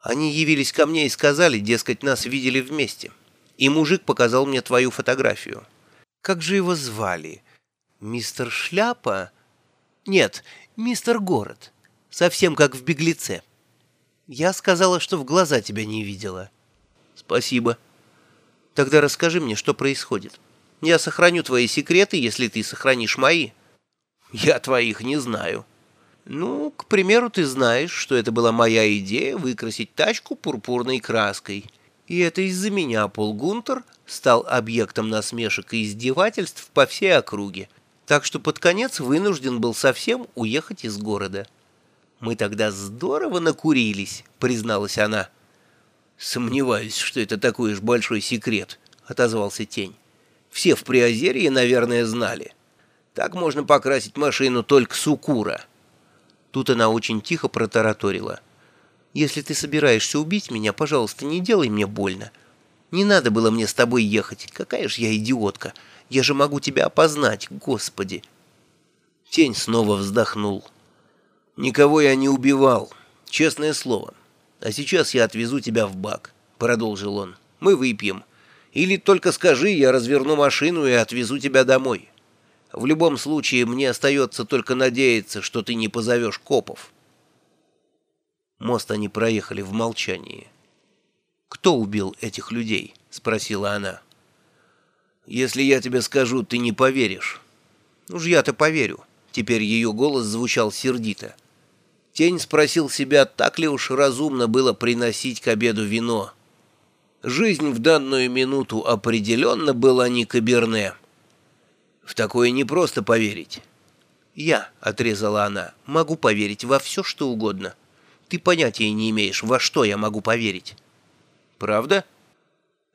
Они явились ко мне и сказали, дескать, нас видели вместе. И мужик показал мне твою фотографию. Как же его звали? Мистер Шляпа? Нет, мистер Город. Совсем как в «Беглеце». Я сказала, что в глаза тебя не видела. Спасибо. Тогда расскажи мне, что происходит. Я сохраню твои секреты, если ты сохранишь мои. Я твоих не знаю. Ну, к примеру, ты знаешь, что это была моя идея выкрасить тачку пурпурной краской. И это из-за меня Пол Гунтер стал объектом насмешек и издевательств по всей округе. Так что под конец вынужден был совсем уехать из города. «Мы тогда здорово накурились», — призналась она. «Сомневаюсь, что это такой уж большой секрет», — отозвался Тень. «Все в Приозерье, наверное, знали. Так можно покрасить машину только с укура». Тут она очень тихо протараторила. «Если ты собираешься убить меня, пожалуйста, не делай мне больно. Не надо было мне с тобой ехать. Какая ж я идиотка. Я же могу тебя опознать, Господи!» Тень снова вздохнул. «Никого я не убивал, честное слово. А сейчас я отвезу тебя в бак», — продолжил он. «Мы выпьем. Или только скажи, я разверну машину и отвезу тебя домой». В любом случае, мне остается только надеяться, что ты не позовешь копов. Мост они проехали в молчании. «Кто убил этих людей?» — спросила она. «Если я тебе скажу, ты не поверишь». «Уж я-то поверю». Теперь ее голос звучал сердито. Тень спросил себя, так ли уж разумно было приносить к обеду вино. Жизнь в данную минуту определенно была не каберне. В такое не просто поверить. «Я», — отрезала она, — «могу поверить во все, что угодно. Ты понятия не имеешь, во что я могу поверить». «Правда?»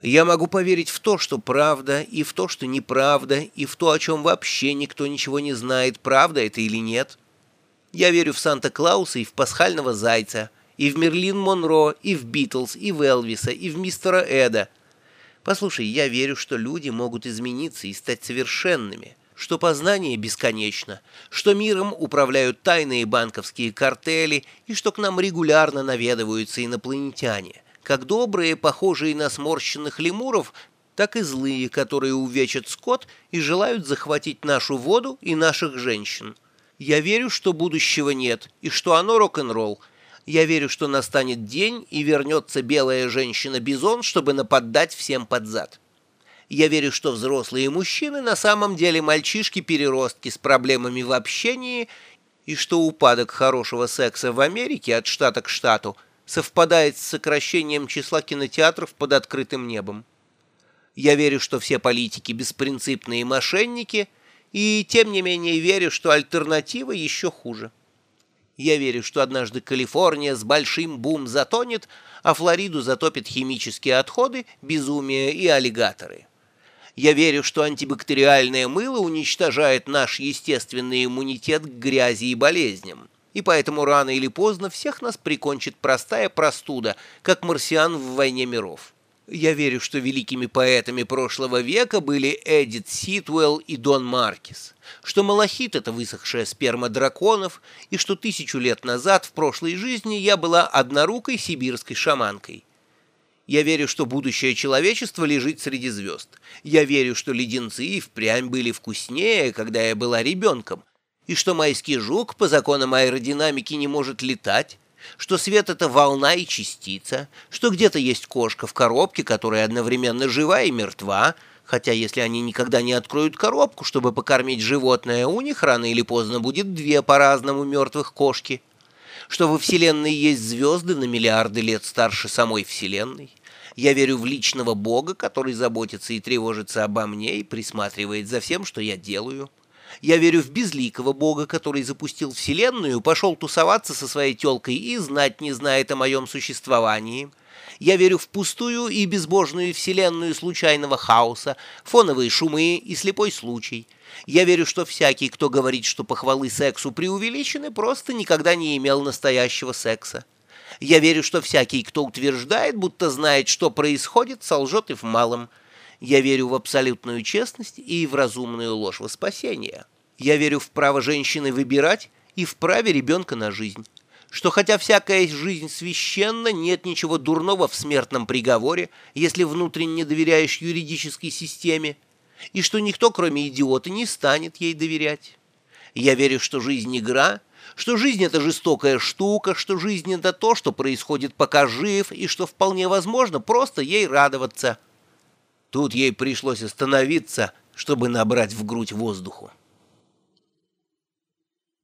«Я могу поверить в то, что правда, и в то, что неправда, и в то, о чем вообще никто ничего не знает, правда это или нет. Я верю в Санта-Клауса и в пасхального зайца, и в Мерлин Монро, и в Битлз, и в Элвиса, и в мистера Эда». Послушай, я верю, что люди могут измениться и стать совершенными, что познание бесконечно, что миром управляют тайные банковские картели и что к нам регулярно наведываются инопланетяне, как добрые, похожие на сморщенных лемуров, так и злые, которые увечат скот и желают захватить нашу воду и наших женщин. Я верю, что будущего нет, и что оно рок-н-ролл, я верю, что настанет день, и вернется белая женщина-бизон, чтобы нападать всем под зад. Я верю, что взрослые мужчины на самом деле мальчишки-переростки с проблемами в общении, и что упадок хорошего секса в Америке от штата к штату совпадает с сокращением числа кинотеатров под открытым небом. Я верю, что все политики беспринципные мошенники, и тем не менее верю, что альтернатива еще хуже. Я верю, что однажды Калифорния с большим бум затонет, а Флориду затопят химические отходы, безумие и аллигаторы. Я верю, что антибактериальное мыло уничтожает наш естественный иммунитет к грязи и болезням. И поэтому рано или поздно всех нас прикончит простая простуда, как марсиан в «Войне миров». Я верю, что великими поэтами прошлого века были Эдит Ситуэлл и Дон Маркис, что малахит — это высохшая сперма драконов, и что тысячу лет назад в прошлой жизни я была однорукой сибирской шаманкой. Я верю, что будущее человечества лежит среди звезд. Я верю, что леденцы и впрямь были вкуснее, когда я была ребенком, и что майский жук по законам аэродинамики не может летать, что свет — это волна и частица, что где-то есть кошка в коробке, которая одновременно жива и мертва, хотя если они никогда не откроют коробку, чтобы покормить животное, у них рано или поздно будет две по-разному мертвых кошки, что во Вселенной есть звезды на миллиарды лет старше самой Вселенной. Я верю в личного Бога, который заботится и тревожится обо мне и присматривает за всем, что я делаю. Я верю в безликого бога, который запустил вселенную, пошел тусоваться со своей телкой и знать не знает о моем существовании. Я верю в пустую и безбожную вселенную случайного хаоса, фоновые шумы и слепой случай. Я верю, что всякий, кто говорит, что похвалы сексу преувеличены, просто никогда не имел настоящего секса. Я верю, что всякий, кто утверждает, будто знает, что происходит, солжет и в малом. Я верю в абсолютную честность и в разумную ложь во спасение. Я верю в право женщины выбирать и в праве ребенка на жизнь. что хотя всякая жизнь священна, нет ничего дурного в смертном приговоре, если внутренне доверяешь юридической системе, и что никто, кроме идиота, не станет ей доверять. Я верю, что жизнь — игра, что жизнь — это жестокая штука, что жизнь — это то, что происходит пока жив, и что вполне возможно просто ей радоваться. Тут ей пришлось остановиться, чтобы набрать в грудь воздуху.